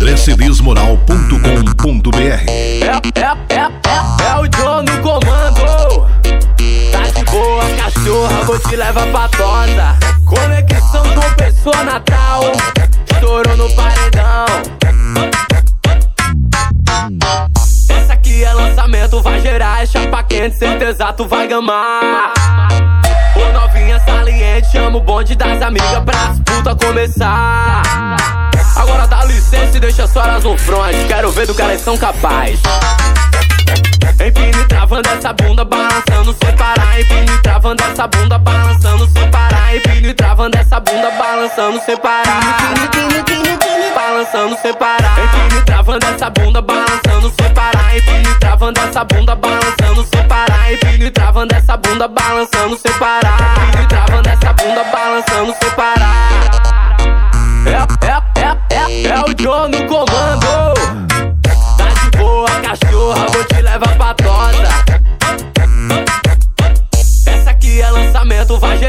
andrecedesmoral.com.br É, é, é, é, é o John no comando. Tá de boa, cachorra, vou te levar pra tosa. Conexão com pessoa natal. Estourou no paredão. Essa aqui é lançamento, vai gerar é chapa quente, certeza tu vai gamar. Ô novinha saliente, chama o bonde das amigas pra disputa começar. Agora dá licença e deixa só elas no front. Quero ver do que elas são capazes. Empine travando essa bunda, balançando sem parar. Empine travando essa bunda, balançando sem parar. Empine travando essa bunda, balançando sem parar. Balançando sem parar. Empine travando essa bunda, balançando sem parar. Empine travando essa bunda, balançando sem parar. Empine travando essa bunda, balançando sem parar. Empine travando essa bunda, balançando sem parar.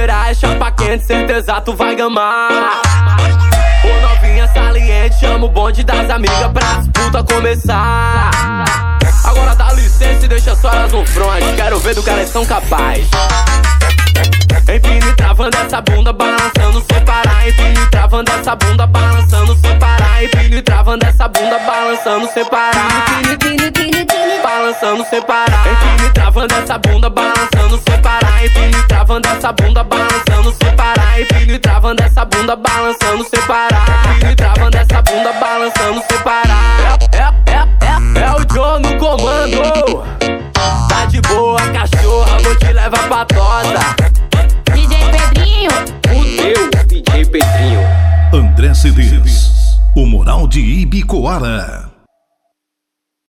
Gerar é chapa quente, certeza tu vai gamar. Ô novinha saliente, chama o bonde das amigas pra disputa começar. Agora dá licença e deixa só elas no front, quero ver do que elas são capazes. Empine travando essa bunda, balançando sem parar. Empine travando essa bunda, balançando sem parar. Empine travando essa bunda, balançando sem parar. Balançando sem parar. Empine travando essa bunda, balançando essa bunda, balançando sem parar. Empine travando essa bunda, balançando sem parar. Empine travando essa bunda, balançando sem parar. É, é, é, é, é o John no comando. Tá de boa, cachorra, vou te levar pra tosa. DJ Pedrinho, Fudeu, DJ Pedrinho. André Cedês, o moral de Ibicoara.